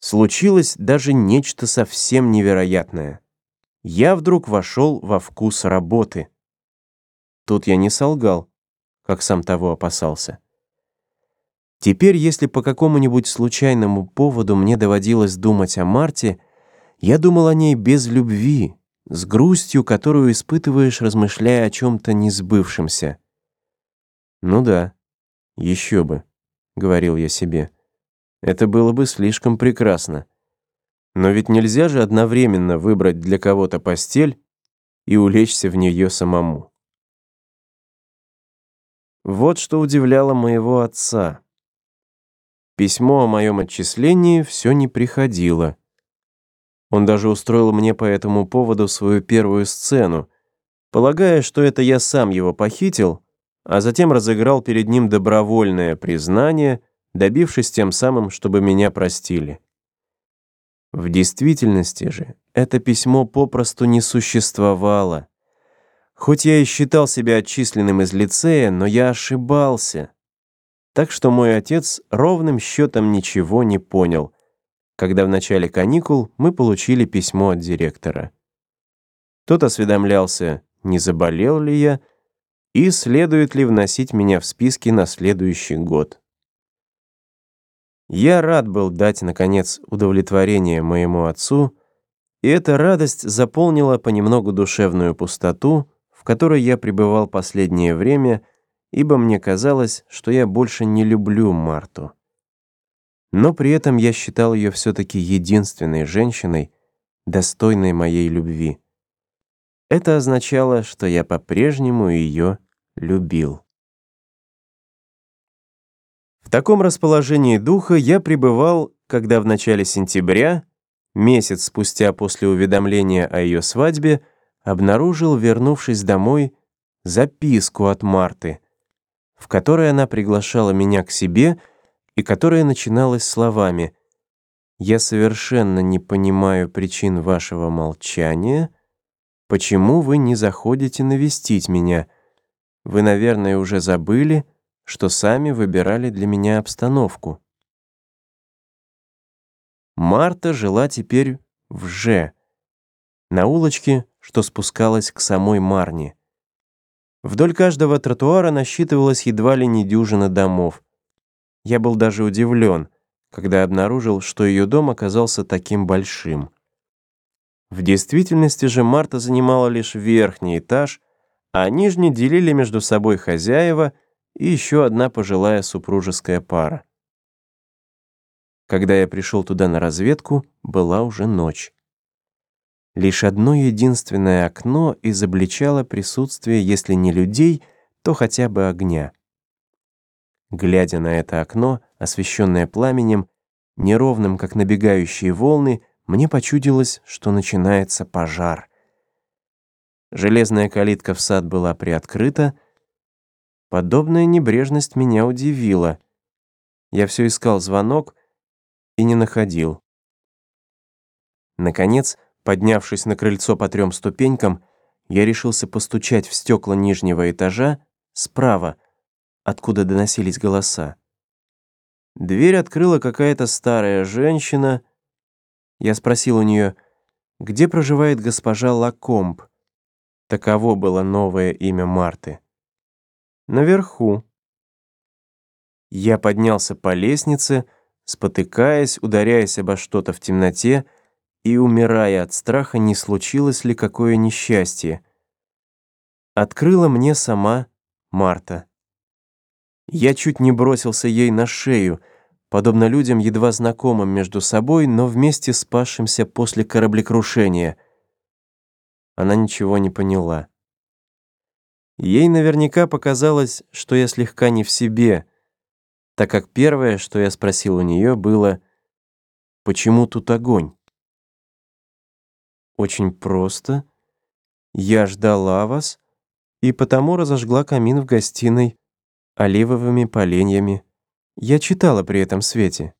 случилось даже нечто совсем невероятное. Я вдруг вошел во вкус работы. Тут я не солгал, как сам того опасался. Теперь, если по какому-нибудь случайному поводу мне доводилось думать о Марте, я думал о ней без любви, с грустью, которую испытываешь, размышляя о чем-то несбывшемся. «Ну да, еще бы», — говорил я себе. Это было бы слишком прекрасно. Но ведь нельзя же одновременно выбрать для кого-то постель и улечься в нее самому. Вот что удивляло моего отца. Письмо о моем отчислении все не приходило. Он даже устроил мне по этому поводу свою первую сцену, полагая, что это я сам его похитил, а затем разыграл перед ним добровольное признание — добившись тем самым, чтобы меня простили. В действительности же это письмо попросту не существовало. Хоть я и считал себя отчисленным из лицея, но я ошибался. Так что мой отец ровным счетом ничего не понял, когда в начале каникул мы получили письмо от директора. Тот осведомлялся, не заболел ли я и следует ли вносить меня в списки на следующий год. Я рад был дать, наконец, удовлетворение моему отцу, и эта радость заполнила понемногу душевную пустоту, в которой я пребывал последнее время, ибо мне казалось, что я больше не люблю Марту. Но при этом я считал ее все-таки единственной женщиной, достойной моей любви. Это означало, что я по-прежнему ее любил таком расположении духа я пребывал, когда в начале сентября, месяц спустя после уведомления о ее свадьбе, обнаружил, вернувшись домой, записку от Марты, в которой она приглашала меня к себе и которая начиналась словами «Я совершенно не понимаю причин вашего молчания. Почему вы не заходите навестить меня? Вы, наверное, уже забыли, — что сами выбирали для меня обстановку. Марта жила теперь в Ж, на улочке, что спускалась к самой Марне. Вдоль каждого тротуара насчитывалось едва ли не дюжина домов. Я был даже удивлен, когда обнаружил, что ее дом оказался таким большим. В действительности же Марта занимала лишь верхний этаж, а нижний делили между собой хозяева — и еще одна пожилая супружеская пара. Когда я пришел туда на разведку, была уже ночь. Лишь одно единственное окно изобличало присутствие, если не людей, то хотя бы огня. Глядя на это окно, освещенное пламенем, неровным, как набегающие волны, мне почудилось, что начинается пожар. Железная калитка в сад была приоткрыта — Подобная небрежность меня удивила. Я все искал звонок и не находил. Наконец, поднявшись на крыльцо по трем ступенькам, я решился постучать в стекла нижнего этажа справа, откуда доносились голоса. Дверь открыла какая-то старая женщина. Я спросил у нее, где проживает госпожа Лакомб. Таково было новое имя Марты наверху. Я поднялся по лестнице, спотыкаясь, ударяясь обо что-то в темноте и умирая от страха, не случилось ли какое несчастье. Открыла мне сама Марта. Я чуть не бросился ей на шею, подобно людям, едва знакомым между собой, но вместе спасшимся после кораблекрушения. Она ничего не поняла. Ей наверняка показалось, что я слегка не в себе, так как первое, что я спросил у нее, было «Почему тут огонь?» «Очень просто. Я ждала вас, и потому разожгла камин в гостиной оливовыми поленьями. Я читала при этом свете».